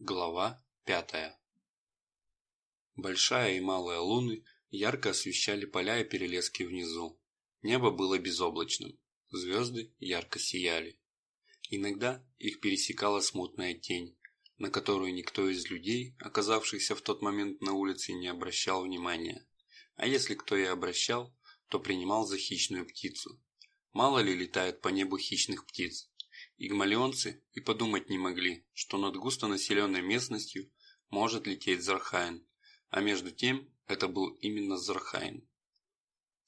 Глава пятая Большая и малая луны ярко освещали поля и перелески внизу. Небо было безоблачным, звезды ярко сияли. Иногда их пересекала смутная тень, на которую никто из людей, оказавшихся в тот момент на улице, не обращал внимания. А если кто и обращал, то принимал за хищную птицу. Мало ли летает по небу хищных птиц. Игмалионцы и подумать не могли, что над густонаселенной местностью может лететь Зархайн, а между тем это был именно Зархайн.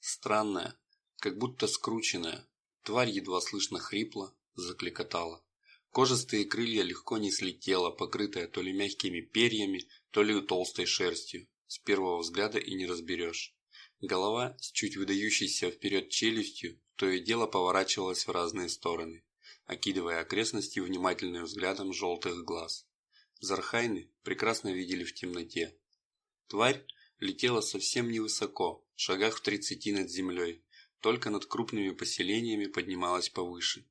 Странная, как будто скрученная, тварь едва слышно хрипло заклекотала. Кожистые крылья легко несли тело, покрытое то ли мягкими перьями, то ли толстой шерстью. С первого взгляда и не разберешь. Голова с чуть выдающейся вперед челюстью то и дело поворачивалась в разные стороны окидывая окрестности внимательным взглядом желтых глаз. Зархайны прекрасно видели в темноте. Тварь летела совсем невысоко, в шагах в тридцати над землей, только над крупными поселениями поднималась повыше.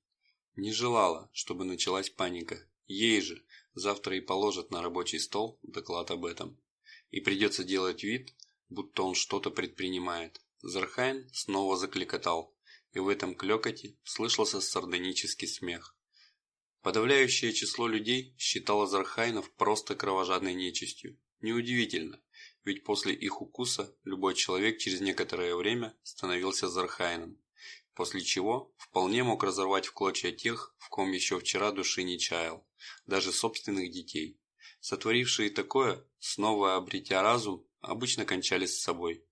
Не желала, чтобы началась паника. Ей же завтра и положат на рабочий стол доклад об этом. И придется делать вид, будто он что-то предпринимает. Зархайн снова закликотал, и в этом клёкоте слышался сардонический смех. Подавляющее число людей считало Зархайнов просто кровожадной нечистью. Неудивительно, ведь после их укуса любой человек через некоторое время становился Зархайном, после чего вполне мог разорвать в клочья тех, в ком еще вчера души не чаял, даже собственных детей. Сотворившие такое, снова обретя разум, обычно кончались с собой,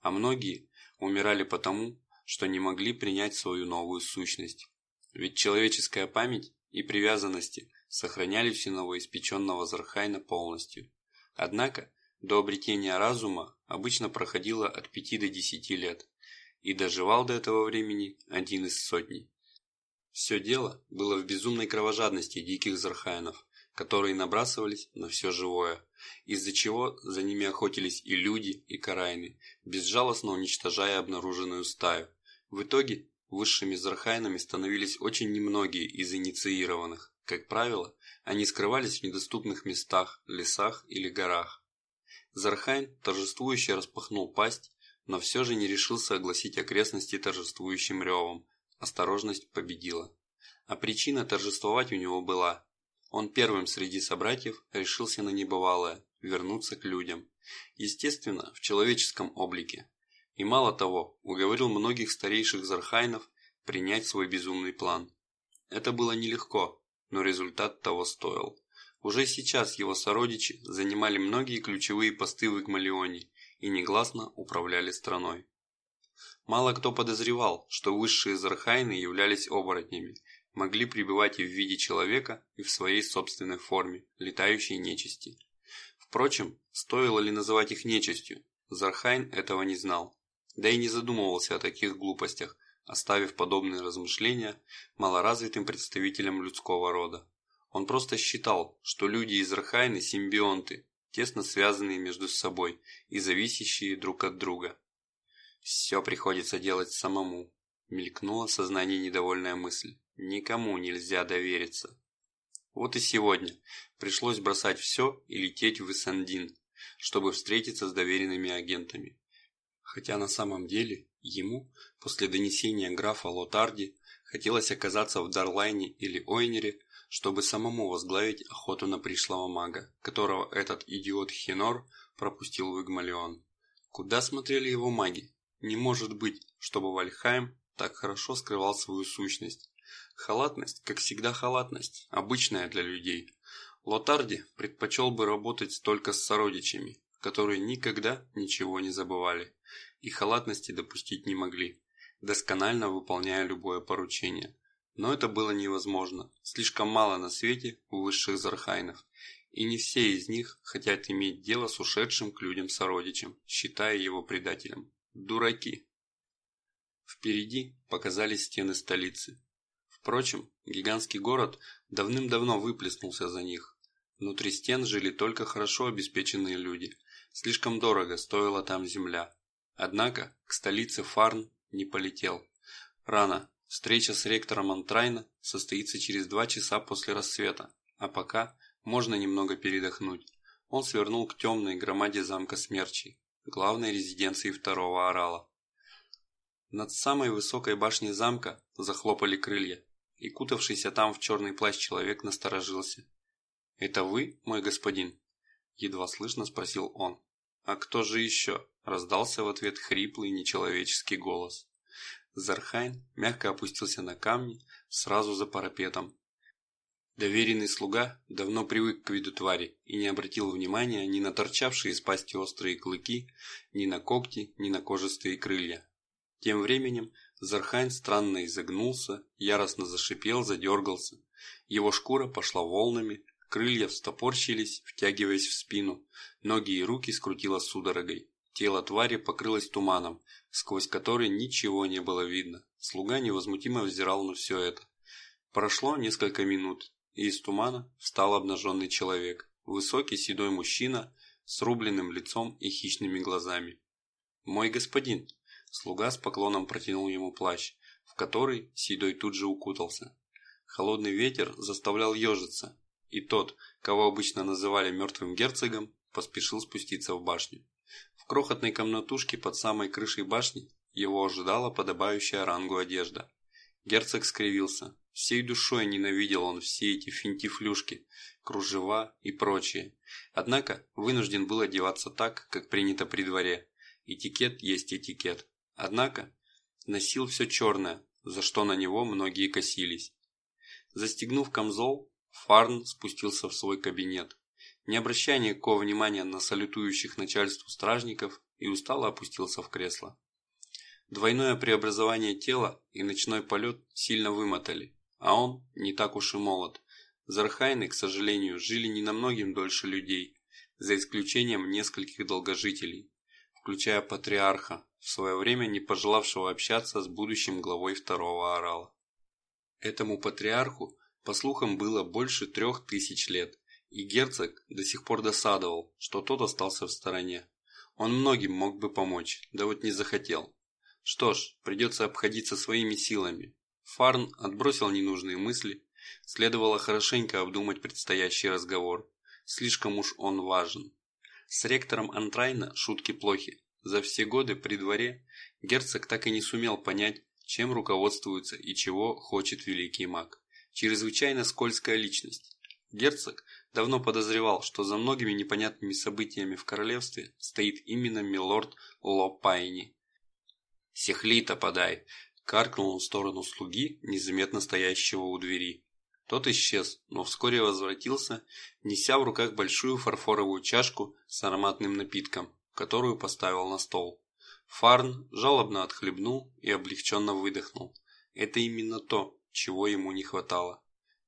а многие умирали потому, что не могли принять свою новую сущность. Ведь человеческая память и привязанности сохранялись у новоиспеченного Зархайна полностью. Однако, до обретения разума обычно проходило от 5 до 10 лет, и доживал до этого времени один из сотни. Все дело было в безумной кровожадности диких Зархайнов, которые набрасывались на все живое, из-за чего за ними охотились и люди, и карайны, безжалостно уничтожая обнаруженную стаю. В итоге высшими зархайнами становились очень немногие из инициированных. Как правило, они скрывались в недоступных местах, лесах или горах. Зархайн торжествующе распахнул пасть, но все же не решился огласить окрестности торжествующим ревом. Осторожность победила. А причина торжествовать у него была. Он первым среди собратьев решился на небывалое – вернуться к людям. Естественно, в человеческом облике, и мало того, уговорил многих старейших зархайнов принять свой безумный план. Это было нелегко, но результат того стоил. Уже сейчас его сородичи занимали многие ключевые посты в Игмалионе и негласно управляли страной. Мало кто подозревал, что высшие зархайны являлись оборотнями, могли пребывать и в виде человека, и в своей собственной форме, летающей нечисти. Впрочем, стоило ли называть их нечистью, Зархайн этого не знал да и не задумывался о таких глупостях, оставив подобные размышления малоразвитым представителям людского рода. Он просто считал, что люди из Рахайны – симбионты, тесно связанные между собой и зависящие друг от друга. «Все приходится делать самому», – мелькнула в сознании недовольная мысль. «Никому нельзя довериться». Вот и сегодня пришлось бросать все и лететь в Исандин, чтобы встретиться с доверенными агентами хотя на самом деле ему, после донесения графа Лотарди, хотелось оказаться в Дарлайне или Ойнере, чтобы самому возглавить охоту на пришлого мага, которого этот идиот Хинор пропустил в Игмалион. Куда смотрели его маги? Не может быть, чтобы Вальхайм так хорошо скрывал свою сущность. Халатность, как всегда халатность, обычная для людей. Лотарди предпочел бы работать только с сородичами, которые никогда ничего не забывали и халатности допустить не могли, досконально выполняя любое поручение. Но это было невозможно, слишком мало на свете высших зархайнов, и не все из них хотят иметь дело с ушедшим к людям сородичем, считая его предателем. Дураки. Впереди показались стены столицы. Впрочем, гигантский город давным-давно выплеснулся за них. Внутри стен жили только хорошо обеспеченные люди. Слишком дорого стоила там земля, Однако к столице Фарн не полетел. Рано. Встреча с ректором Антрайна состоится через два часа после рассвета, а пока можно немного передохнуть. Он свернул к темной громаде замка Смерчей, главной резиденции второго орала. Над самой высокой башней замка захлопали крылья, и кутавшийся там в черный плащ человек насторожился. «Это вы, мой господин?» – едва слышно спросил он. «А кто же еще?» – раздался в ответ хриплый нечеловеческий голос. Зархайн мягко опустился на камни сразу за парапетом. Доверенный слуга давно привык к виду твари и не обратил внимания ни на торчавшие из пасти острые клыки, ни на когти, ни на кожистые крылья. Тем временем Зархайн странно изогнулся, яростно зашипел, задергался. Его шкура пошла волнами, крылья встопорщились, втягиваясь в спину, ноги и руки скрутило судорогой. Тело твари покрылось туманом, сквозь который ничего не было видно. Слуга невозмутимо взирал на все это. Прошло несколько минут, и из тумана встал обнаженный человек, высокий седой мужчина с рубленным лицом и хищными глазами. «Мой господин!» Слуга с поклоном протянул ему плащ, в который Седой тут же укутался. Холодный ветер заставлял ежиться, и тот, кого обычно называли мертвым герцогом, поспешил спуститься в башню. В крохотной комнатушке под самой крышей башни его ожидала подобающая рангу одежда. Герцог скривился. Всей душой ненавидел он все эти финтифлюшки, кружева и прочее. Однако вынужден был одеваться так, как принято при дворе. Этикет есть этикет. Однако носил все черное, за что на него многие косились. Застегнув камзол, Фарн спустился в свой кабинет не обращая никакого внимания на салютующих начальству стражников, и устало опустился в кресло. Двойное преобразование тела и ночной полет сильно вымотали, а он не так уж и молод. Зархайны, к сожалению, жили не намногим дольше людей, за исключением нескольких долгожителей, включая патриарха, в свое время не пожелавшего общаться с будущим главой второго орала. Этому патриарху, по слухам, было больше трех тысяч лет, и герцог до сих пор досадовал, что тот остался в стороне. Он многим мог бы помочь, да вот не захотел. Что ж, придется обходиться своими силами. Фарн отбросил ненужные мысли, следовало хорошенько обдумать предстоящий разговор. Слишком уж он важен. С ректором Антрайна шутки плохи. За все годы при дворе герцог так и не сумел понять, чем руководствуется и чего хочет великий маг. Чрезвычайно скользкая личность. Герцог давно подозревал, что за многими непонятными событиями в королевстве стоит именно милорд Лопайни. «Сехлита подай!» – каркнул он в сторону слуги, незаметно стоящего у двери. Тот исчез, но вскоре возвратился, неся в руках большую фарфоровую чашку с ароматным напитком, которую поставил на стол. Фарн жалобно отхлебнул и облегченно выдохнул. Это именно то, чего ему не хватало.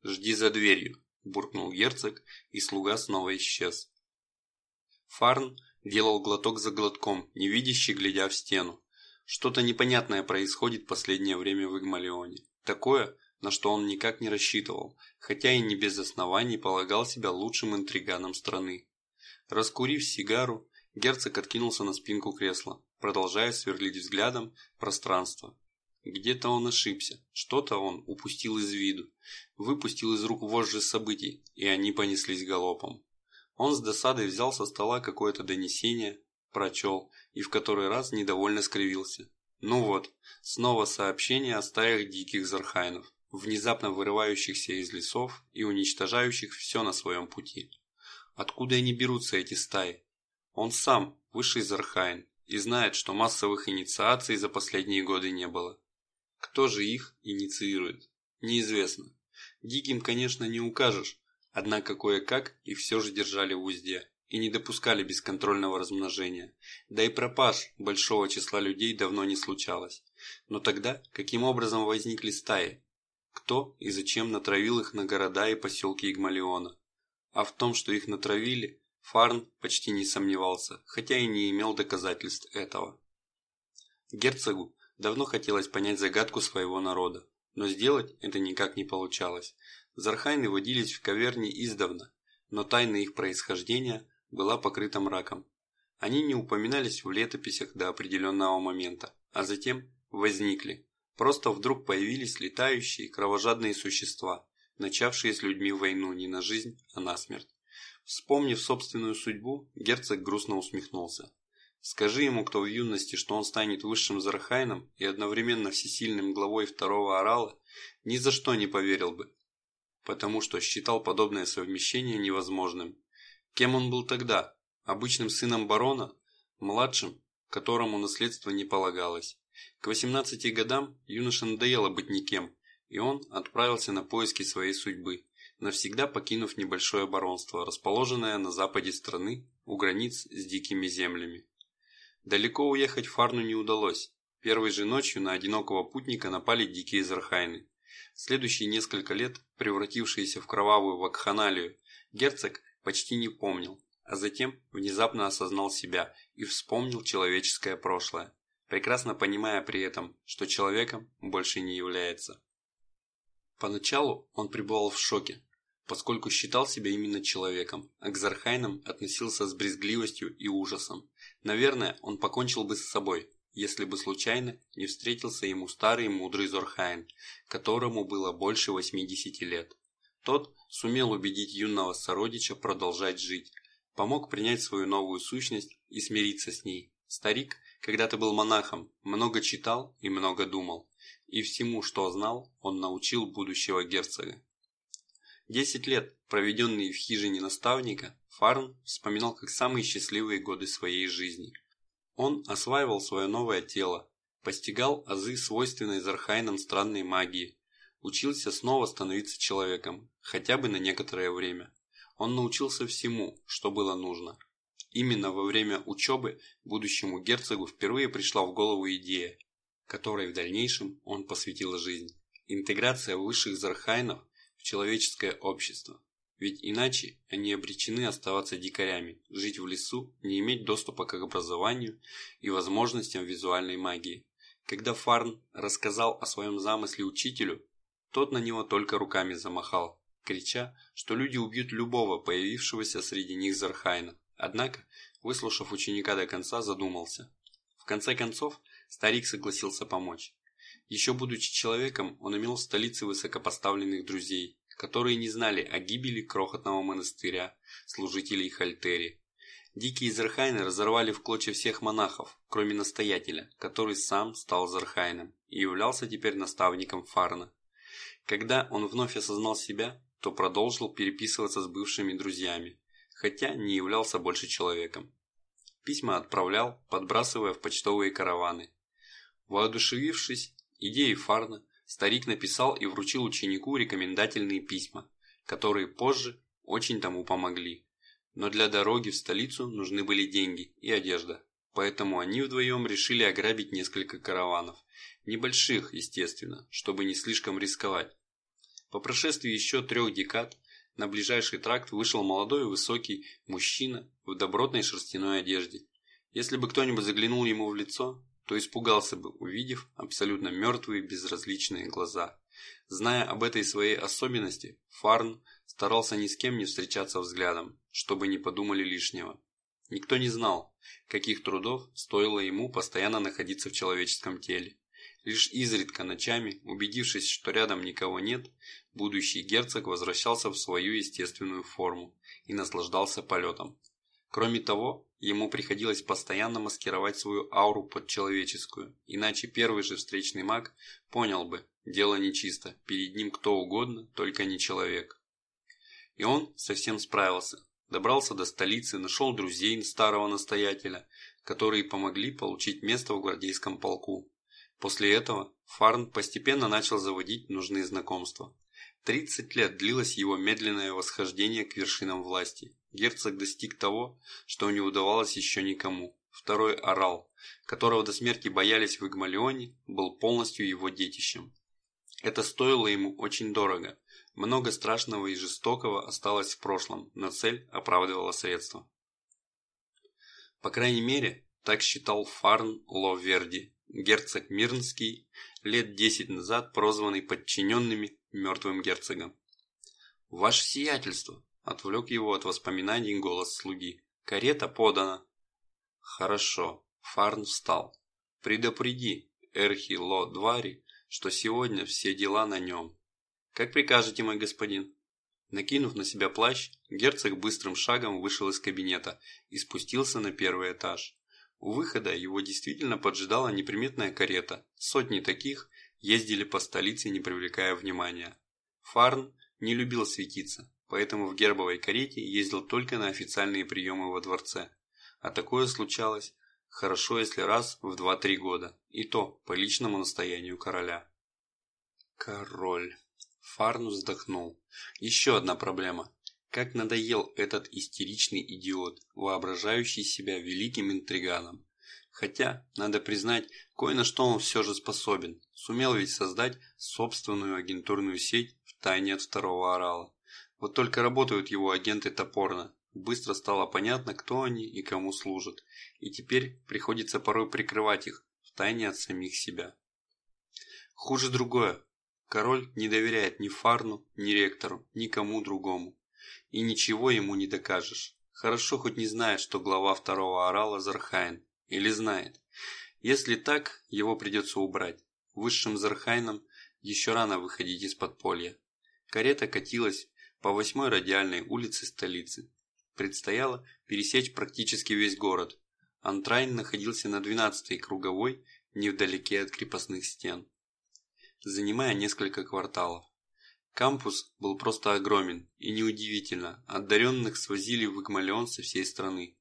«Жди за дверью», буркнул герцог, и слуга снова исчез. Фарн делал глоток за глотком, невидящий глядя в стену. Что-то непонятное происходит последнее время в Игмалионе. Такое, на что он никак не рассчитывал, хотя и не без оснований полагал себя лучшим интриганом страны. Раскурив сигару, герцог откинулся на спинку кресла, продолжая сверлить взглядом пространство. Где-то он ошибся, что-то он упустил из виду, выпустил из рук вожжи событий, и они понеслись галопом. Он с досадой взял со стола какое-то донесение, прочел и в который раз недовольно скривился. Ну вот, снова сообщение о стаях диких зархайнов, внезапно вырывающихся из лесов и уничтожающих все на своем пути. Откуда они берутся, эти стаи? Он сам, высший зархайн, и знает, что массовых инициаций за последние годы не было. Кто же их инициирует? Неизвестно. Диким, конечно, не укажешь, однако кое-как их все же держали в узде и не допускали бесконтрольного размножения. Да и пропаж большого числа людей давно не случалось. Но тогда каким образом возникли стаи? Кто и зачем натравил их на города и поселки Игмалиона? А в том, что их натравили, Фарн почти не сомневался, хотя и не имел доказательств этого. Герцогу Давно хотелось понять загадку своего народа, но сделать это никак не получалось. Зархайны водились в каверне издавна, но тайна их происхождения была покрыта мраком. Они не упоминались в летописях до определенного момента, а затем возникли. Просто вдруг появились летающие кровожадные существа, начавшие с людьми войну не на жизнь, а на смерть. Вспомнив собственную судьбу, герцог грустно усмехнулся. Скажи ему кто в юности, что он станет высшим Зархайном и одновременно всесильным главой второго орала, ни за что не поверил бы, потому что считал подобное совмещение невозможным. Кем он был тогда? Обычным сыном барона? Младшим, которому наследство не полагалось? К 18 годам юноше надоело быть никем, и он отправился на поиски своей судьбы, навсегда покинув небольшое баронство, расположенное на западе страны, у границ с дикими землями. Далеко уехать Фарну не удалось. Первой же ночью на одинокого путника напали дикие зархайны. Следующие несколько лет, превратившиеся в кровавую вакханалию, герцог почти не помнил, а затем внезапно осознал себя и вспомнил человеческое прошлое, прекрасно понимая при этом, что человеком больше не является. Поначалу он пребывал в шоке, поскольку считал себя именно человеком, а к Зархайнам относился с брезгливостью и ужасом. Наверное, он покончил бы с собой, если бы случайно не встретился ему старый мудрый Зорхайн, которому было больше 80 лет. Тот сумел убедить юного сородича продолжать жить, помог принять свою новую сущность и смириться с ней. Старик когда-то был монахом, много читал и много думал, и всему, что знал, он научил будущего герцога. Десять лет, проведенные в хижине наставника, Фарн вспоминал как самые счастливые годы своей жизни. Он осваивал свое новое тело, постигал азы свойственной Зархайнам странной магии, учился снова становиться человеком, хотя бы на некоторое время. Он научился всему, что было нужно. Именно во время учебы будущему герцогу впервые пришла в голову идея, которой в дальнейшем он посвятил жизнь. Интеграция высших Зархайнов человеческое общество. Ведь иначе они обречены оставаться дикарями, жить в лесу, не иметь доступа к образованию и возможностям визуальной магии. Когда Фарн рассказал о своем замысле учителю, тот на него только руками замахал, крича, что люди убьют любого появившегося среди них Зархайна. Однако, выслушав ученика до конца, задумался. В конце концов, старик согласился помочь. Еще будучи человеком, он имел в столице высокопоставленных друзей, которые не знали о гибели крохотного монастыря, служителей Хальтери. Дикие Зархайны разорвали в клочья всех монахов, кроме настоятеля, который сам стал Зархайном и являлся теперь наставником Фарна. Когда он вновь осознал себя, то продолжил переписываться с бывшими друзьями, хотя не являлся больше человеком. Письма отправлял, подбрасывая в почтовые караваны. Воодушевившись, идеей Фарна, старик написал и вручил ученику рекомендательные письма, которые позже очень тому помогли. Но для дороги в столицу нужны были деньги и одежда, поэтому они вдвоем решили ограбить несколько караванов, небольших, естественно, чтобы не слишком рисковать. По прошествии еще трех декад на ближайший тракт вышел молодой и высокий мужчина в добротной шерстяной одежде. Если бы кто-нибудь заглянул ему в лицо, то испугался бы, увидев абсолютно мертвые безразличные глаза. Зная об этой своей особенности, Фарн старался ни с кем не встречаться взглядом, чтобы не подумали лишнего. Никто не знал, каких трудов стоило ему постоянно находиться в человеческом теле. Лишь изредка ночами, убедившись, что рядом никого нет, будущий герцог возвращался в свою естественную форму и наслаждался полетом. Кроме того, ему приходилось постоянно маскировать свою ауру под человеческую, иначе первый же встречный маг понял бы, дело нечисто, перед ним кто угодно, только не человек. И он совсем справился, добрался до столицы, нашел друзей старого настоятеля, которые помогли получить место в гвардейском полку. После этого Фарн постепенно начал заводить нужные знакомства. 30 лет длилось его медленное восхождение к вершинам власти. Герцог достиг того, что не удавалось еще никому. Второй орал, которого до смерти боялись в Игмалионе, был полностью его детищем. Это стоило ему очень дорого. Много страшного и жестокого осталось в прошлом, но цель оправдывала средства. По крайней мере, так считал Фарн Ловерди, герцог Мирнский, лет десять назад прозванный подчиненными мертвым герцогом. «Ваше сиятельство!» – отвлек его от воспоминаний голос слуги. «Карета подана!» «Хорошо!» – Фарн встал. «Предупреди Эрхи Ло Двари, что сегодня все дела на нем. «Как прикажете, мой господин». Накинув на себя плащ, герцог быстрым шагом вышел из кабинета и спустился на первый этаж. У выхода его действительно поджидала неприметная карета. Сотни таких ездили по столице, не привлекая внимания. Фарн не любил светиться, поэтому в гербовой карете ездил только на официальные приемы во дворце. А такое случалось хорошо, если раз в 2-3 года, и то по личному настоянию короля. Король. Фарн вздохнул. Еще одна проблема. Как надоел этот истеричный идиот, воображающий себя великим интриганом. Хотя, надо признать, кое на что он все же способен. Сумел ведь создать собственную агентурную сеть в тайне от второго орала. Вот только работают его агенты топорно. Быстро стало понятно, кто они и кому служат. И теперь приходится порой прикрывать их, в тайне от самих себя. Хуже другое. Король не доверяет ни Фарну, ни ректору, никому другому. И ничего ему не докажешь. Хорошо хоть не знает, что глава второго орала Зархайн. Или знает. Если так, его придется убрать. Высшим Зархайном еще рано выходить из подполья. Карета катилась по восьмой радиальной улице столицы. Предстояло пересечь практически весь город. Антрайн находился на 12-й круговой, невдалеке от крепостных стен, занимая несколько кварталов. Кампус был просто огромен, и неудивительно, одаренных свозили в Игмалион со всей страны.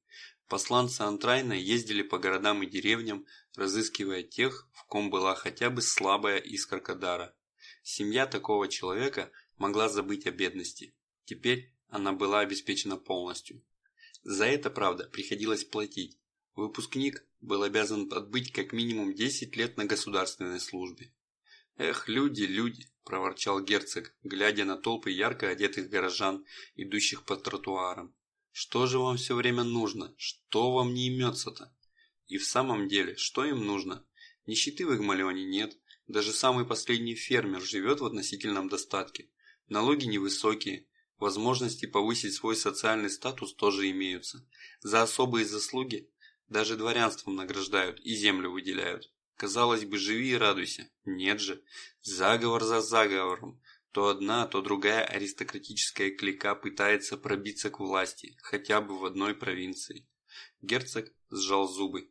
Посланцы Антрайна ездили по городам и деревням, разыскивая тех, в ком была хотя бы слабая искорка дара. Семья такого человека могла забыть о бедности. Теперь она была обеспечена полностью. За это, правда, приходилось платить. Выпускник был обязан отбыть как минимум 10 лет на государственной службе. Эх, люди, люди, проворчал герцог, глядя на толпы ярко одетых горожан, идущих по тротуарам. Что же вам все время нужно? Что вам не имется-то? И в самом деле, что им нужно? Нищеты в Игмалионе нет. Даже самый последний фермер живет в относительном достатке. Налоги невысокие. Возможности повысить свой социальный статус тоже имеются. За особые заслуги даже дворянством награждают и землю выделяют. Казалось бы, живи и радуйся. Нет же. Заговор за заговором. То одна, то другая аристократическая клика пытается пробиться к власти, хотя бы в одной провинции. Герцог сжал зубы.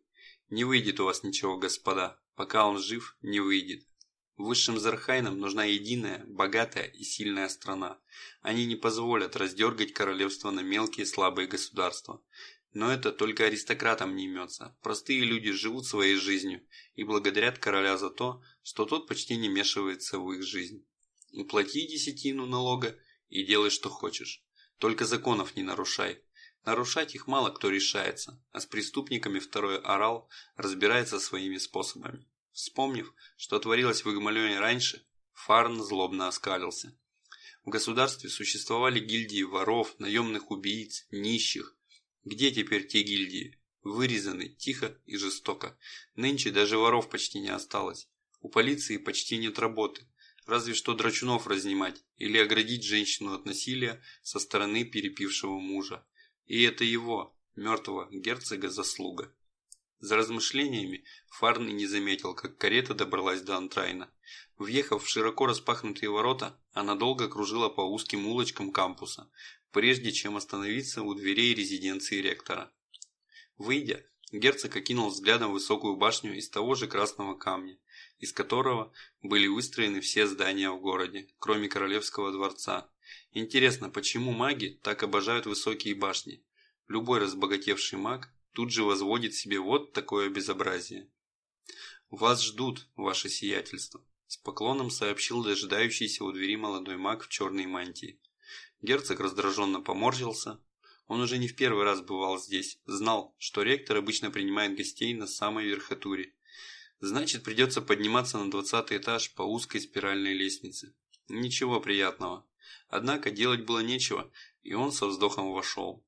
Не выйдет у вас ничего, господа. Пока он жив, не выйдет. Высшим Зархайнам нужна единая, богатая и сильная страна. Они не позволят раздергать королевство на мелкие слабые государства. Но это только аристократам не имется. Простые люди живут своей жизнью и благодарят короля за то, что тот почти не вмешивается в их жизнь. Уплати десятину налога и делай, что хочешь. Только законов не нарушай. Нарушать их мало кто решается, а с преступниками второй орал разбирается своими способами. Вспомнив, что творилось в Игмалионе раньше, Фарн злобно оскалился. В государстве существовали гильдии воров, наемных убийц, нищих, где теперь те гильдии? Вырезаны, тихо и жестоко. Нынче даже воров почти не осталось. У полиции почти нет работы. Разве что драчунов разнимать или оградить женщину от насилия со стороны перепившего мужа. И это его, мертвого герцога, заслуга. За размышлениями Фарн и не заметил, как карета добралась до Антрайна. Въехав в широко распахнутые ворота, она долго кружила по узким улочкам кампуса, прежде чем остановиться у дверей резиденции ректора. Выйдя, герцог окинул взглядом высокую башню из того же красного камня, из которого были выстроены все здания в городе, кроме Королевского дворца. Интересно, почему маги так обожают высокие башни? Любой разбогатевший маг тут же возводит себе вот такое безобразие. «Вас ждут, ваше сиятельство», – с поклоном сообщил дожидающийся у двери молодой маг в черной мантии. Герцог раздраженно поморщился. Он уже не в первый раз бывал здесь, знал, что ректор обычно принимает гостей на самой верхотуре. Значит, придется подниматься на двадцатый этаж по узкой спиральной лестнице. Ничего приятного. Однако делать было нечего, и он со вздохом вошел.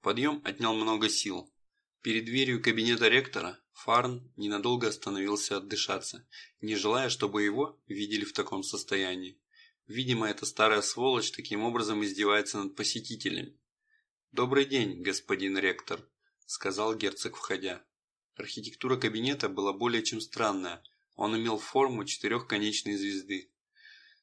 Подъем отнял много сил. Перед дверью кабинета ректора Фарн ненадолго остановился отдышаться, не желая, чтобы его видели в таком состоянии. Видимо, эта старая сволочь таким образом издевается над посетителями. «Добрый день, господин ректор», – сказал герцог, входя. Архитектура кабинета была более чем странная. Он имел форму четырехконечной звезды.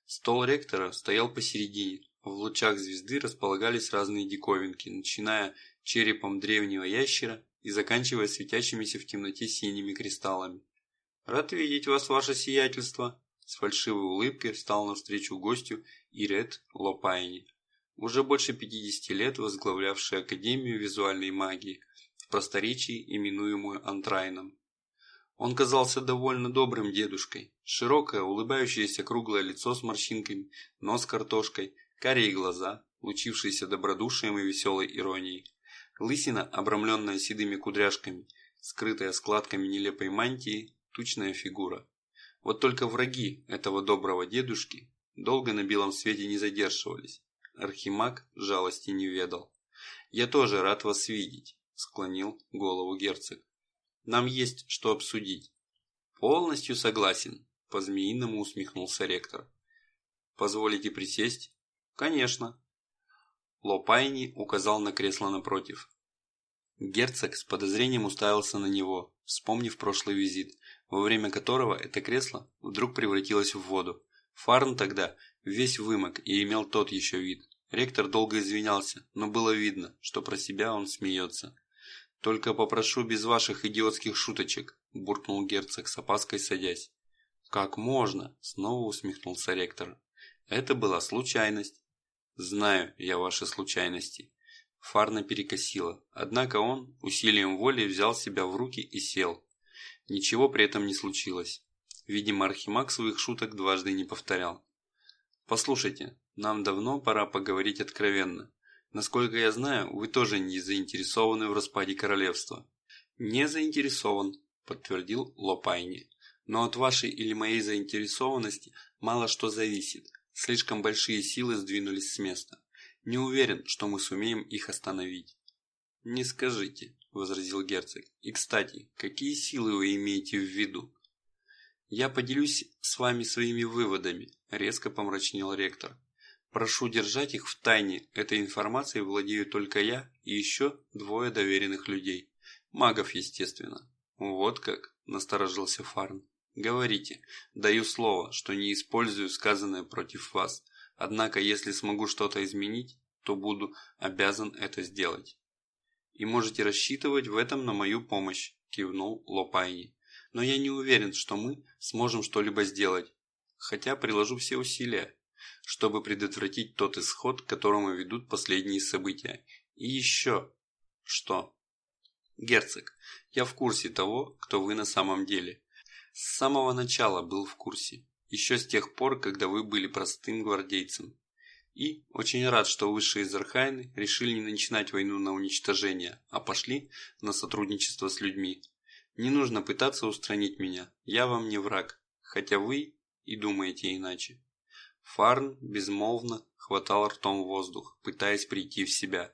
Стол ректора стоял посередине, в лучах звезды располагались разные диковинки, начиная черепом древнего ящера и заканчивая светящимися в темноте синими кристаллами. «Рад видеть вас, ваше сиятельство!» С фальшивой улыбкой встал навстречу гостю Ирет Лопайни, уже больше 50 лет возглавлявший Академию визуальной магии, в просторечии именуемую Антрайном. Он казался довольно добрым дедушкой. Широкое, улыбающееся круглое лицо с морщинками, нос картошкой, карие глаза, лучившиеся добродушием и веселой иронией. Лысина, обрамленная седыми кудряшками, скрытая складками нелепой мантии, тучная фигура. Вот только враги этого доброго дедушки долго на белом свете не задерживались. Архимаг жалости не ведал. «Я тоже рад вас видеть», – склонил голову герцог. Нам есть что обсудить. Полностью согласен, по-змеиному усмехнулся ректор. Позволите присесть? Конечно. Лопайни указал на кресло напротив. Герцог с подозрением уставился на него, вспомнив прошлый визит, во время которого это кресло вдруг превратилось в воду. Фарн тогда весь вымок и имел тот еще вид. Ректор долго извинялся, но было видно, что про себя он смеется. «Только попрошу без ваших идиотских шуточек», – буркнул герцог с опаской садясь. «Как можно?» – снова усмехнулся ректор. «Это была случайность». «Знаю я ваши случайности». Фарна перекосила, однако он усилием воли взял себя в руки и сел. Ничего при этом не случилось. Видимо, Архимаг своих шуток дважды не повторял. «Послушайте, нам давно пора поговорить откровенно. Насколько я знаю, вы тоже не заинтересованы в распаде королевства. Не заинтересован, подтвердил Лопайни. Но от вашей или моей заинтересованности мало что зависит. Слишком большие силы сдвинулись с места. Не уверен, что мы сумеем их остановить. Не скажите, возразил герцог. И, кстати, какие силы вы имеете в виду? Я поделюсь с вами своими выводами, резко помрачнел ректор. Прошу держать их в тайне, этой информацией владею только я и еще двое доверенных людей. Магов, естественно. Вот как, насторожился Фарн. Говорите, даю слово, что не использую сказанное против вас. Однако, если смогу что-то изменить, то буду обязан это сделать. И можете рассчитывать в этом на мою помощь, кивнул Лопайни. Но я не уверен, что мы сможем что-либо сделать, хотя приложу все усилия чтобы предотвратить тот исход, к которому ведут последние события. И еще... Что? Герцог, я в курсе того, кто вы на самом деле. С самого начала был в курсе. Еще с тех пор, когда вы были простым гвардейцем. И очень рад, что высшие из Архайны решили не начинать войну на уничтожение, а пошли на сотрудничество с людьми. Не нужно пытаться устранить меня, я вам не враг, хотя вы и думаете иначе. Фарн безмолвно хватал ртом воздух, пытаясь прийти в себя.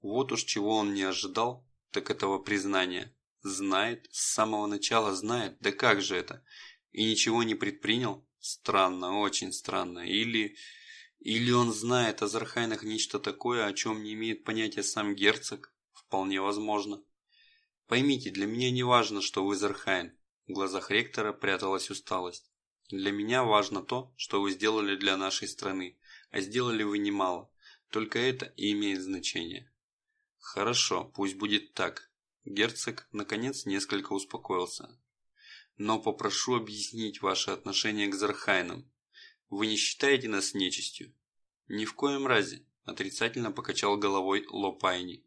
Вот уж чего он не ожидал, так этого признания. Знает, с самого начала знает, да как же это? И ничего не предпринял? Странно, очень странно. Или... Или он знает о Зархайнах нечто такое, о чем не имеет понятия сам герцог? Вполне возможно. Поймите, для меня не важно, что вы Зархайн. В глазах ректора пряталась усталость. Для меня важно то, что вы сделали для нашей страны, а сделали вы немало. Только это и имеет значение. Хорошо, пусть будет так. Герцог, наконец, несколько успокоился. Но попрошу объяснить ваше отношение к Зархайнам. Вы не считаете нас нечистью? Ни в коем разе, отрицательно покачал головой Лопайни.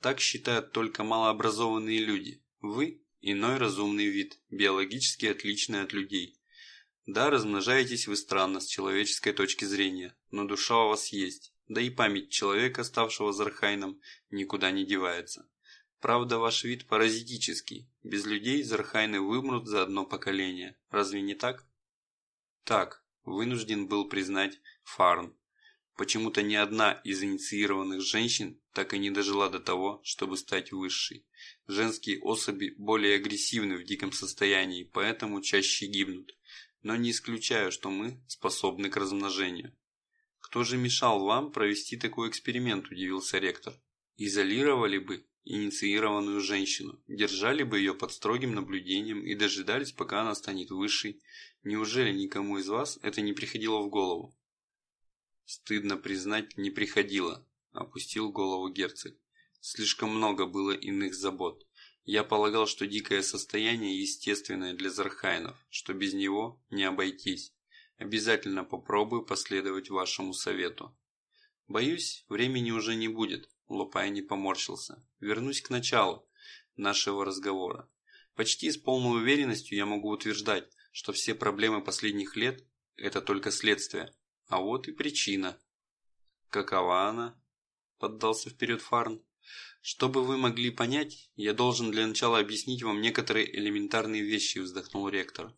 Так считают только малообразованные люди. Вы – иной разумный вид, биологически отличный от людей. Да, размножаетесь вы странно с человеческой точки зрения, но душа у вас есть, да и память человека, ставшего Зархайном, никуда не девается. Правда, ваш вид паразитический, без людей Зархайны вымрут за одно поколение, разве не так? Так, вынужден был признать Фарн. Почему-то ни одна из инициированных женщин так и не дожила до того, чтобы стать высшей. Женские особи более агрессивны в диком состоянии, поэтому чаще гибнут но не исключаю, что мы способны к размножению. Кто же мешал вам провести такой эксперимент, удивился ректор. Изолировали бы инициированную женщину, держали бы ее под строгим наблюдением и дожидались, пока она станет высшей. Неужели никому из вас это не приходило в голову? Стыдно признать, не приходило, опустил голову герцог. Слишком много было иных забот. Я полагал, что дикое состояние естественное для зархайнов, что без него не обойтись. Обязательно попробую последовать вашему совету. Боюсь, времени уже не будет, Лопай не поморщился. Вернусь к началу нашего разговора. Почти с полной уверенностью я могу утверждать, что все проблемы последних лет – это только следствие. А вот и причина. Какова она? Поддался вперед Фарн. Чтобы вы могли понять, я должен для начала объяснить вам некоторые элементарные вещи, вздохнул ректор.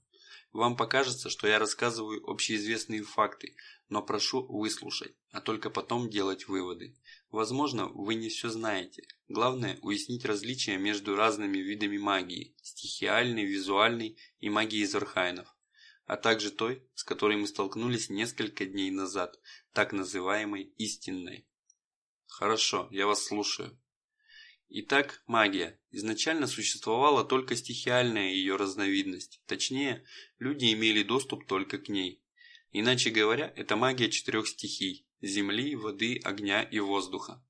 Вам покажется, что я рассказываю общеизвестные факты, но прошу выслушать, а только потом делать выводы. Возможно, вы не все знаете. Главное – уяснить различия между разными видами магии – стихиальной, визуальной и магией Зорхайнов, а также той, с которой мы столкнулись несколько дней назад, так называемой истинной. Хорошо, я вас слушаю. Итак, магия. Изначально существовала только стихиальная ее разновидность, точнее, люди имели доступ только к ней. Иначе говоря, это магия четырех стихий – земли, воды, огня и воздуха.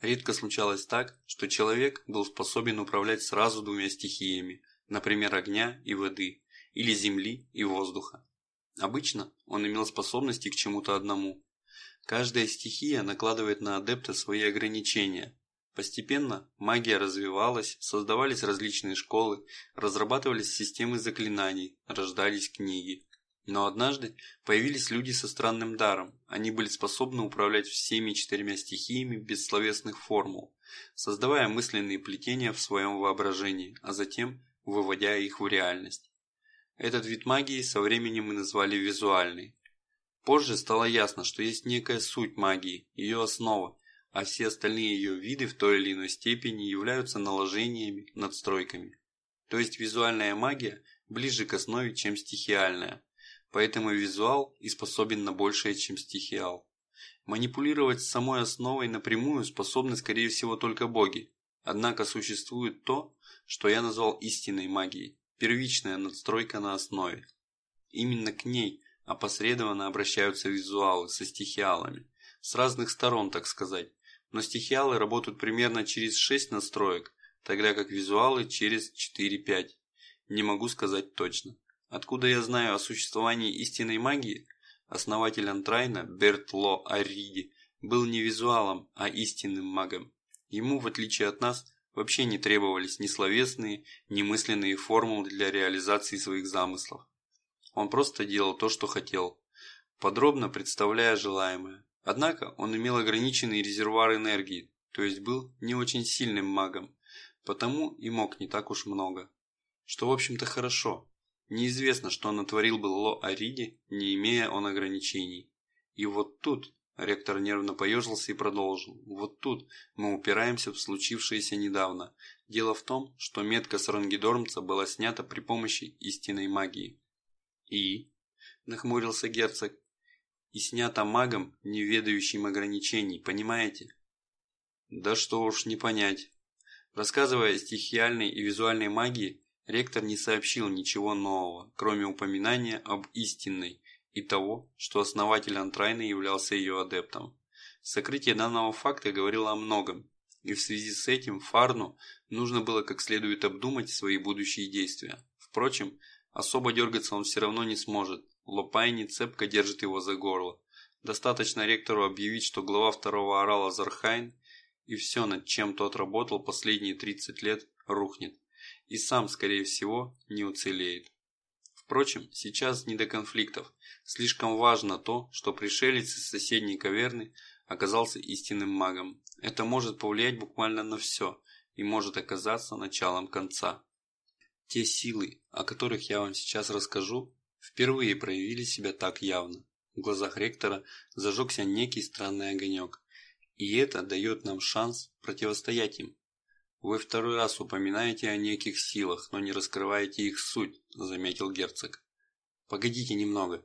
Редко случалось так, что человек был способен управлять сразу двумя стихиями, например, огня и воды, или земли и воздуха. Обычно он имел способности к чему-то одному. Каждая стихия накладывает на адепта свои ограничения – Постепенно магия развивалась, создавались различные школы, разрабатывались системы заклинаний, рождались книги. Но однажды появились люди со странным даром. Они были способны управлять всеми четырьмя стихиями без словесных формул, создавая мысленные плетения в своем воображении, а затем выводя их в реальность. Этот вид магии со временем мы назвали визуальной. Позже стало ясно, что есть некая суть магии, ее основа, а все остальные ее виды в той или иной степени являются наложениями, надстройками. То есть визуальная магия ближе к основе, чем стихиальная, поэтому визуал и способен на большее, чем стихиал. Манипулировать самой основой напрямую способны скорее всего только боги, однако существует то, что я назвал истинной магией, первичная надстройка на основе. Именно к ней опосредованно обращаются визуалы со стихиалами, с разных сторон, так сказать, но стихиалы работают примерно через 6 настроек, тогда как визуалы через 4-5. Не могу сказать точно. Откуда я знаю о существовании истинной магии? Основатель Антрайна, Берт Ло Ариди, был не визуалом, а истинным магом. Ему, в отличие от нас, вообще не требовались ни словесные, ни мысленные формулы для реализации своих замыслов. Он просто делал то, что хотел, подробно представляя желаемое. Однако он имел ограниченный резервуар энергии, то есть был не очень сильным магом, потому и мог не так уж много. Что в общем-то хорошо. Неизвестно, что натворил бы Ло Ариди, не имея он ограничений. И вот тут, ректор нервно поежился и продолжил, вот тут мы упираемся в случившееся недавно. Дело в том, что метка с рангидормца была снята при помощи истинной магии. И? Нахмурился герцог и снято магом, не ведающим ограничений, понимаете? Да что уж не понять. Рассказывая о стихиальной и визуальной магии, ректор не сообщил ничего нового, кроме упоминания об истинной и того, что основатель Антрайна являлся ее адептом. Сокрытие данного факта говорило о многом, и в связи с этим Фарну нужно было как следует обдумать свои будущие действия. Впрочем, особо дергаться он все равно не сможет, Лопайни цепко держит его за горло. Достаточно ректору объявить, что глава второго орала Зархайн, и все, над чем тот работал последние 30 лет, рухнет. И сам, скорее всего, не уцелеет. Впрочем, сейчас не до конфликтов. Слишком важно то, что пришелец из соседней каверны оказался истинным магом. Это может повлиять буквально на все и может оказаться началом конца. Те силы, о которых я вам сейчас расскажу, впервые проявили себя так явно. В глазах ректора зажегся некий странный огонек. И это дает нам шанс противостоять им. Вы второй раз упоминаете о неких силах, но не раскрываете их суть, заметил герцог. Погодите немного.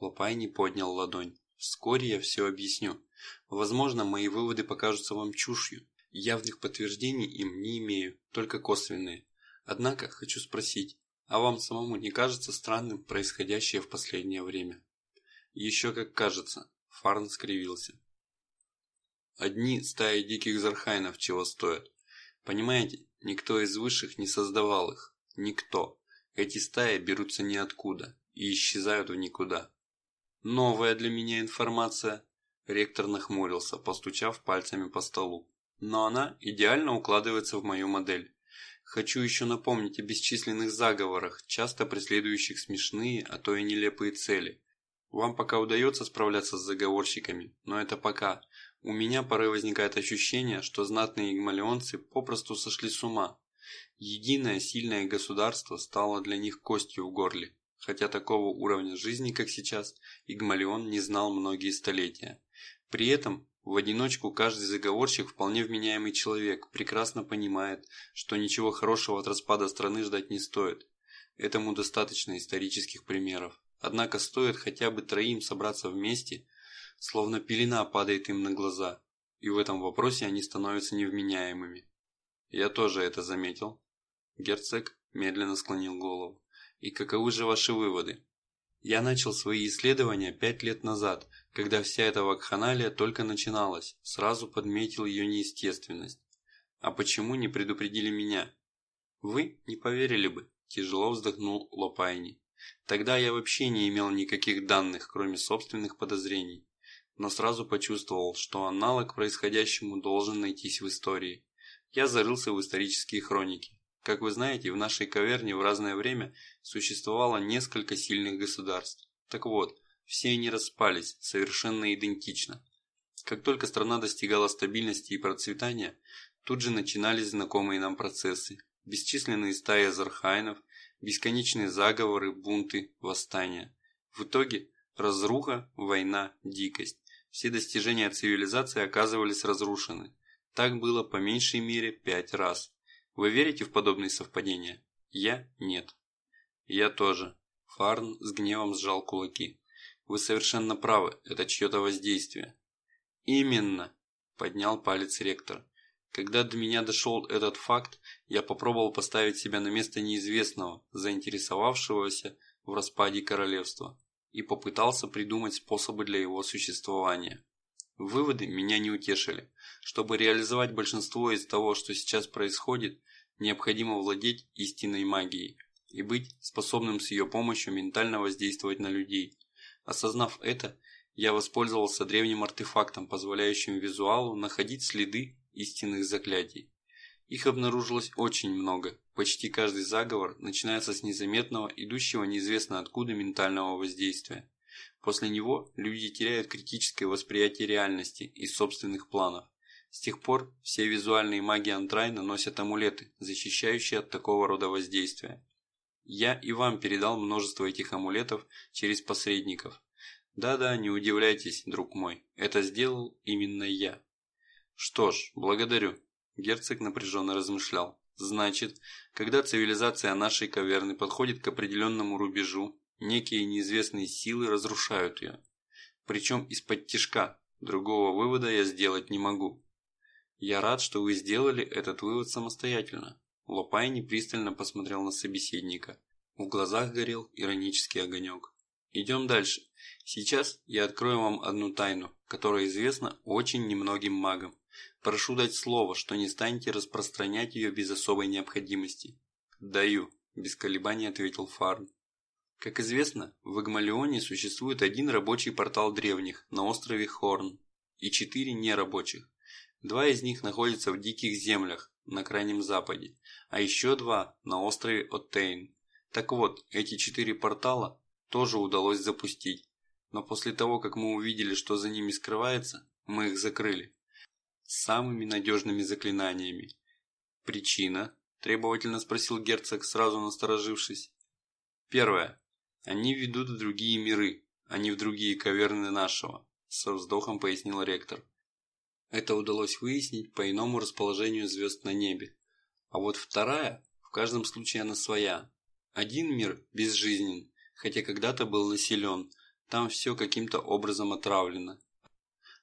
Лопайни поднял ладонь. Вскоре я все объясню. Возможно, мои выводы покажутся вам чушью. Явных подтверждений им не имею, только косвенные. Однако хочу спросить, а вам самому не кажется странным происходящее в последнее время? Еще как кажется, Фарн скривился. Одни стаи диких зархайнов чего стоят. Понимаете, никто из высших не создавал их. Никто. Эти стаи берутся ниоткуда и исчезают в никуда. Новая для меня информация. Ректор нахмурился, постучав пальцами по столу. Но она идеально укладывается в мою модель. Хочу еще напомнить о бесчисленных заговорах, часто преследующих смешные, а то и нелепые цели. Вам пока удается справляться с заговорщиками, но это пока. У меня порой возникает ощущение, что знатные игмалионцы попросту сошли с ума. Единое сильное государство стало для них костью в горле, хотя такого уровня жизни, как сейчас, Игмалион не знал многие столетия. При этом в одиночку каждый заговорщик вполне вменяемый человек, прекрасно понимает, что ничего хорошего от распада страны ждать не стоит. Этому достаточно исторических примеров. Однако стоит хотя бы троим собраться вместе, словно пелена падает им на глаза, и в этом вопросе они становятся невменяемыми. Я тоже это заметил. Герцог медленно склонил голову. И каковы же ваши выводы? Я начал свои исследования пять лет назад, когда вся эта вакханалия только начиналась, сразу подметил ее неестественность. А почему не предупредили меня? Вы не поверили бы, тяжело вздохнул Лопайни. Тогда я вообще не имел никаких данных, кроме собственных подозрений. Но сразу почувствовал, что аналог происходящему должен найтись в истории. Я зарылся в исторические хроники. Как вы знаете, в нашей каверне в разное время существовало несколько сильных государств. Так вот, все они распались, совершенно идентично. Как только страна достигала стабильности и процветания, тут же начинались знакомые нам процессы. Бесчисленные стаи азархайнов, бесконечные заговоры, бунты, восстания. В итоге разруха, война, дикость. Все достижения цивилизации оказывались разрушены. Так было по меньшей мере пять раз. Вы верите в подобные совпадения? Я – нет. Я тоже. Фарн с гневом сжал кулаки. Вы совершенно правы, это чье-то воздействие. Именно, поднял палец ректор. Когда до меня дошел этот факт, я попробовал поставить себя на место неизвестного, заинтересовавшегося в распаде королевства, и попытался придумать способы для его существования. Выводы меня не утешили. Чтобы реализовать большинство из того, что сейчас происходит, необходимо владеть истинной магией и быть способным с ее помощью ментально воздействовать на людей. Осознав это, я воспользовался древним артефактом, позволяющим визуалу находить следы истинных заклятий. Их обнаружилось очень много. Почти каждый заговор начинается с незаметного, идущего неизвестно откуда ментального воздействия. После него люди теряют критическое восприятие реальности и собственных планов. С тех пор все визуальные маги Антрайна носят амулеты, защищающие от такого рода воздействия. Я и вам передал множество этих амулетов через посредников. Да-да, не удивляйтесь, друг мой, это сделал именно я. Что ж, благодарю. Герцог напряженно размышлял. Значит, когда цивилизация нашей каверны подходит к определенному рубежу, некие неизвестные силы разрушают ее. Причем из-под тишка. Другого вывода я сделать не могу. Я рад, что вы сделали этот вывод самостоятельно. Лопайни пристально посмотрел на собеседника. В глазах горел иронический огонек. Идем дальше. Сейчас я открою вам одну тайну, которая известна очень немногим магам. Прошу дать слово, что не станете распространять ее без особой необходимости. Даю, без колебаний ответил Фарн. Как известно, в Игмалионе существует один рабочий портал древних на острове Хорн и четыре нерабочих. Два из них находятся в диких землях на крайнем западе, а еще два на острове Оттейн. Так вот, эти четыре портала тоже удалось запустить, но после того, как мы увидели, что за ними скрывается, мы их закрыли. Самыми надежными заклинаниями. Причина? Требовательно спросил герцог, сразу насторожившись. Первое. Они ведут в другие миры, а не в другие каверны нашего, со вздохом пояснил ректор. Это удалось выяснить по иному расположению звезд на небе. А вот вторая, в каждом случае она своя. Один мир безжизнен, хотя когда-то был населен, там все каким-то образом отравлено.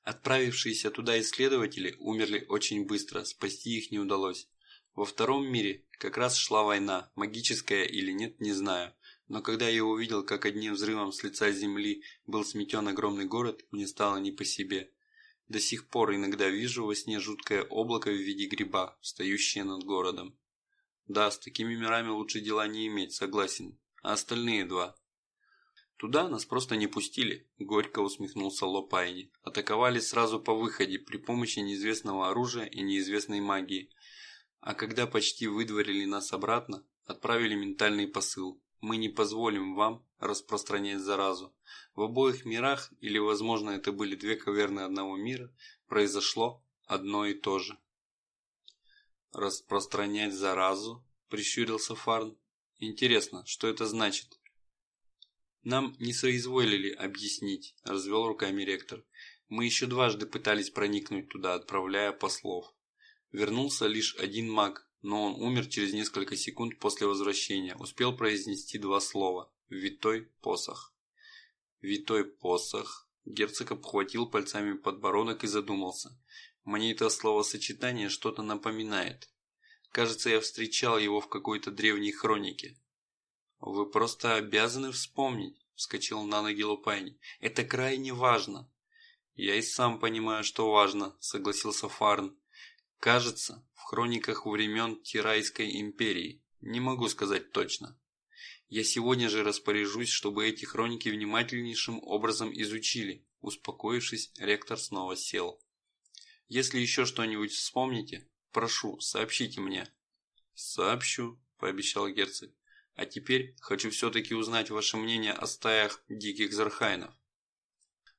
Отправившиеся туда исследователи умерли очень быстро, спасти их не удалось. Во втором мире как раз шла война, магическая или нет, не знаю. Но когда я увидел, как одним взрывом с лица земли был сметен огромный город, мне стало не по себе. До сих пор иногда вижу во сне жуткое облако в виде гриба, встающее над городом. Да, с такими мирами лучше дела не иметь, согласен. А остальные два? Туда нас просто не пустили, горько усмехнулся Лопайни. Атаковали сразу по выходе при помощи неизвестного оружия и неизвестной магии. А когда почти выдворили нас обратно, отправили ментальный посыл. Мы не позволим вам распространять заразу. В обоих мирах, или возможно это были две каверны одного мира, произошло одно и то же. «Распространять заразу?» – прищурился Фарн. «Интересно, что это значит?» «Нам не соизволили объяснить», – развел руками ректор. «Мы еще дважды пытались проникнуть туда, отправляя послов. Вернулся лишь один маг, но он умер через несколько секунд после возвращения, успел произнести два слова «Витой посох». «Витой посох». Герцог обхватил пальцами подбородок и задумался. Мне это словосочетание что-то напоминает. Кажется, я встречал его в какой-то древней хронике. «Вы просто обязаны вспомнить», – вскочил на ноги Лупайни. «Это крайне важно». «Я и сам понимаю, что важно», – согласился Фарн. Кажется, в хрониках времен Тирайской империи. Не могу сказать точно. Я сегодня же распоряжусь, чтобы эти хроники внимательнейшим образом изучили. Успокоившись, ректор снова сел. Если еще что-нибудь вспомните, прошу, сообщите мне. Сообщу, пообещал герцог. А теперь хочу все-таки узнать ваше мнение о стаях диких зархайнов.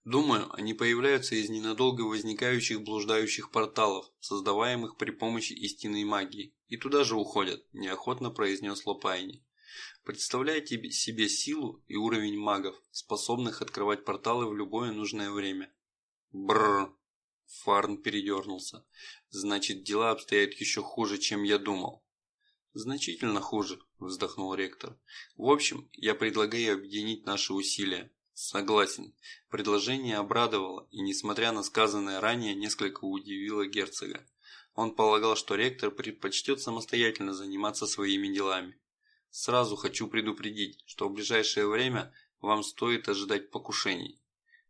Думаю, они появляются из ненадолго возникающих блуждающих порталов, создаваемых при помощи истинной магии, и туда же уходят, неохотно произнес Лопайни. Представляете себе силу и уровень магов, способных открывать порталы в любое нужное время. Бррр. Фарн передернулся. Значит, дела обстоят еще хуже, чем я думал. Значительно хуже, вздохнул ректор. В общем, я предлагаю объединить наши усилия. Согласен. Предложение обрадовало и, несмотря на сказанное ранее, несколько удивило герцога. Он полагал, что ректор предпочтет самостоятельно заниматься своими делами. Сразу хочу предупредить, что в ближайшее время вам стоит ожидать покушений.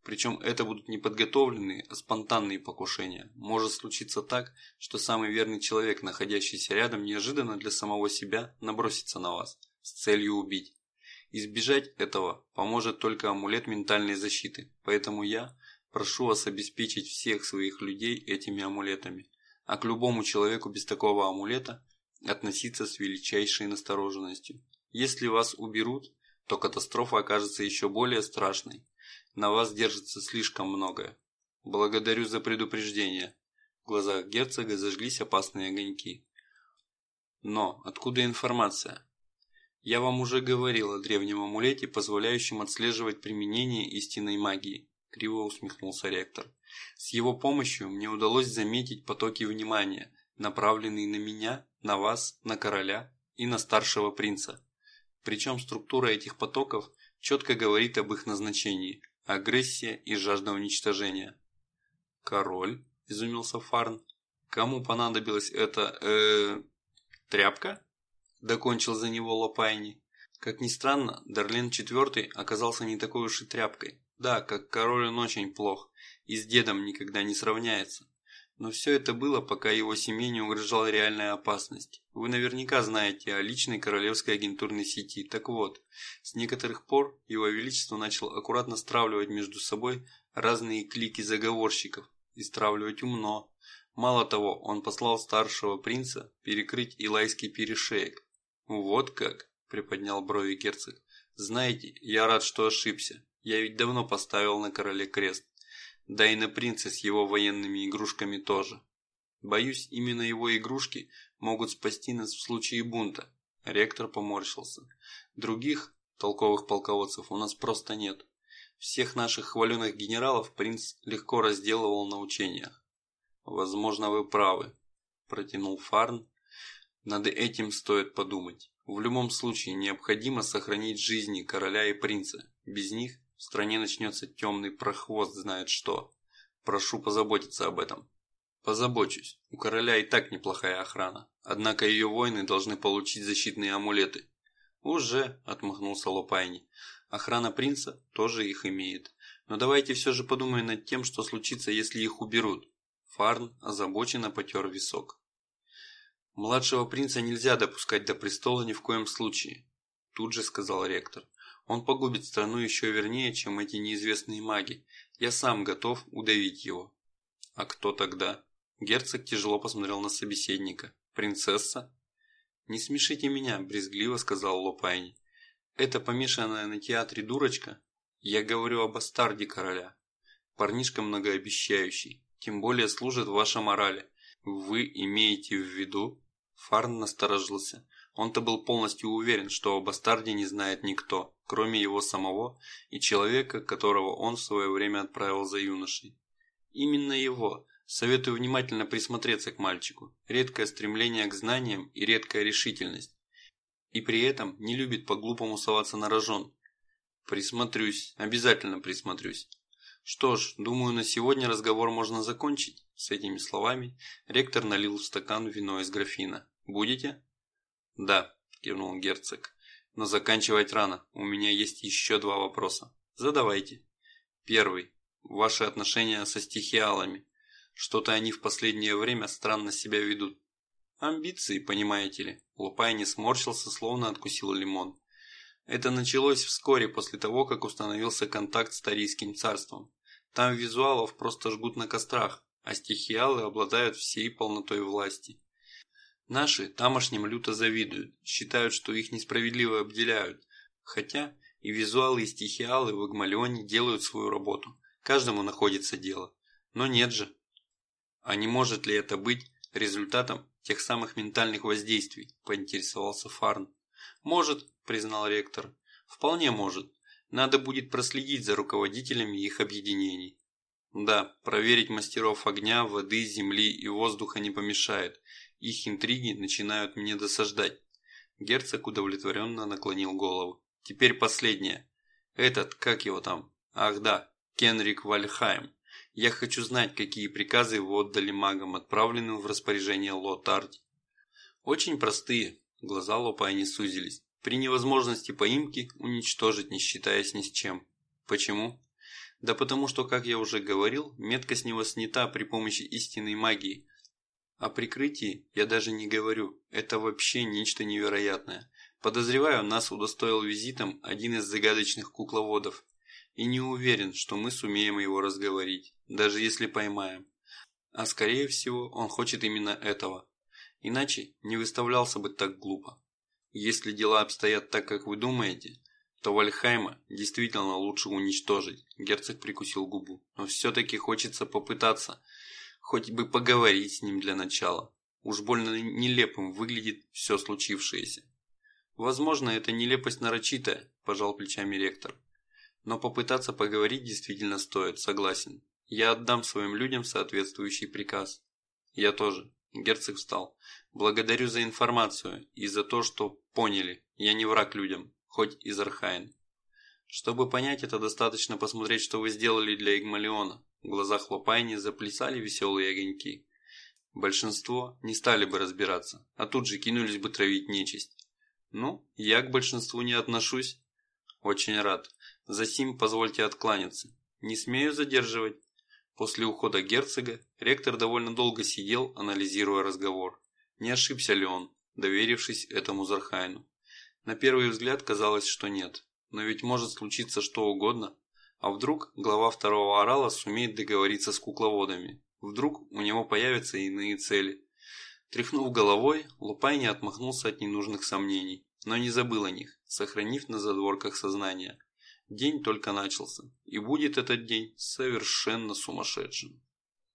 Причем это будут не подготовленные, а спонтанные покушения. Может случиться так, что самый верный человек, находящийся рядом, неожиданно для самого себя набросится на вас с целью убить. Избежать этого поможет только амулет ментальной защиты, поэтому я прошу вас обеспечить всех своих людей этими амулетами, а к любому человеку без такого амулета относиться с величайшей настороженностью. Если вас уберут, то катастрофа окажется еще более страшной. На вас держится слишком многое. Благодарю за предупреждение. В глазах герцога зажглись опасные огоньки. Но откуда информация? Я вам уже говорил о древнем амулете, позволяющем отслеживать применение истинной магии. Криво усмехнулся ректор. С его помощью мне удалось заметить потоки внимания, направленные на меня, на вас, на короля и на старшего принца. Причем структура этих потоков четко говорит об их назначении – агрессия и жажда уничтожения. «Король?» – изумился Фарн. «Кому понадобилась эта... э... тряпка?» Докончил за него Лопайни. Как ни странно, Дарлен IV оказался не такой уж и тряпкой. Да, как король он очень плох, и с дедом никогда не сравняется. Но все это было, пока его семье не угрожала реальная опасность. Вы наверняка знаете о личной королевской агентурной сети. Так вот, с некоторых пор его величество начал аккуратно стравливать между собой разные клики заговорщиков. И стравливать умно. Мало того, он послал старшего принца перекрыть Илайский перешеек, «Вот как?» – приподнял брови герцог. «Знаете, я рад, что ошибся. Я ведь давно поставил на короле крест. Да и на принце с его военными игрушками тоже. Боюсь, именно его игрушки могут спасти нас в случае бунта». Ректор поморщился. «Других толковых полководцев у нас просто нет. Всех наших хваленых генералов принц легко разделывал на учениях». «Возможно, вы правы», – протянул Фарн, над этим стоит подумать. В любом случае необходимо сохранить жизни короля и принца. Без них в стране начнется темный прохвост знает что. Прошу позаботиться об этом. Позабочусь. У короля и так неплохая охрана. Однако ее воины должны получить защитные амулеты. Уже, отмахнулся Лопайни. Охрана принца тоже их имеет. Но давайте все же подумаем над тем, что случится, если их уберут. Фарн озабоченно потер висок. Младшего принца нельзя допускать до престола ни в коем случае, тут же сказал ректор. Он погубит страну еще вернее, чем эти неизвестные маги. Я сам готов удавить его. А кто тогда? Герцог тяжело посмотрел на собеседника. Принцесса? Не смешите меня, брезгливо сказал Лопайни. Это помешанная на театре дурочка? Я говорю о бастарде короля. Парнишка многообещающий, тем более служит ваша морали. Вы имеете в виду? Фарн насторожился. Он-то был полностью уверен, что о бастарде не знает никто, кроме его самого и человека, которого он в свое время отправил за юношей. Именно его. Советую внимательно присмотреться к мальчику. Редкое стремление к знаниям и редкая решительность. И при этом не любит по-глупому соваться на рожон. Присмотрюсь, обязательно присмотрюсь. Что ж, думаю, на сегодня разговор можно закончить. С этими словами ректор налил в стакан вино из графина. Будете? Да, кивнул герцог. Но заканчивать рано. У меня есть еще два вопроса. Задавайте. Первый. Ваши отношения со стихиалами. Что-то они в последнее время странно себя ведут. Амбиции, понимаете ли. Лупай не сморщился, словно откусил лимон. Это началось вскоре после того, как установился контакт с Тарийским царством. Там визуалов просто жгут на кострах, а стихиалы обладают всей полнотой власти. Наши тамошним люто завидуют, считают, что их несправедливо обделяют, хотя и визуалы, и стихиалы в Игмалионе делают свою работу, каждому находится дело. Но нет же. А не может ли это быть результатом тех самых ментальных воздействий, поинтересовался Фарн. Может, признал ректор. Вполне может. Надо будет проследить за руководителями их объединений. Да, проверить мастеров огня, воды, земли и воздуха не помешает. Их интриги начинают мне досаждать. Герцог удовлетворенно наклонил голову. Теперь последнее. Этот, как его там? Ах да, Кенрик Вальхайм. Я хочу знать, какие приказы вы отдали магам, отправленным в распоряжение Лотарди. Очень простые. Глаза Лопайни сузились. При невозможности поимки уничтожить, не считаясь ни с чем. Почему? Да потому что, как я уже говорил, метка с него снята при помощи истинной магии. О прикрытии я даже не говорю, это вообще нечто невероятное. Подозреваю, нас удостоил визитом один из загадочных кукловодов. И не уверен, что мы сумеем его разговорить, даже если поймаем. А скорее всего, он хочет именно этого. Иначе не выставлялся бы так глупо. Если дела обстоят так, как вы думаете, то Вальхайма действительно лучше уничтожить. Герцог прикусил губу. Но все-таки хочется попытаться, хоть бы поговорить с ним для начала. Уж больно нелепым выглядит все случившееся. Возможно, это нелепость нарочитая, пожал плечами ректор. Но попытаться поговорить действительно стоит, согласен. Я отдам своим людям соответствующий приказ. Я тоже. Герцог встал. Благодарю за информацию и за то, что поняли. Я не враг людям, хоть и Зархайн. Чтобы понять это, достаточно посмотреть, что вы сделали для Игмалиона. В глазах Лопайни заплясали веселые огоньки. Большинство не стали бы разбираться, а тут же кинулись бы травить нечисть. Ну, я к большинству не отношусь. Очень рад. Засим позвольте откланяться. Не смею задерживать. После ухода герцога ректор довольно долго сидел, анализируя разговор. Не ошибся ли он, доверившись этому Зархайну? На первый взгляд казалось, что нет. Но ведь может случиться что угодно. А вдруг глава второго орала сумеет договориться с кукловодами? Вдруг у него появятся иные цели? Тряхнув головой, Лупай не отмахнулся от ненужных сомнений, но не забыл о них, сохранив на задворках сознания. День только начался, и будет этот день совершенно сумасшедшим.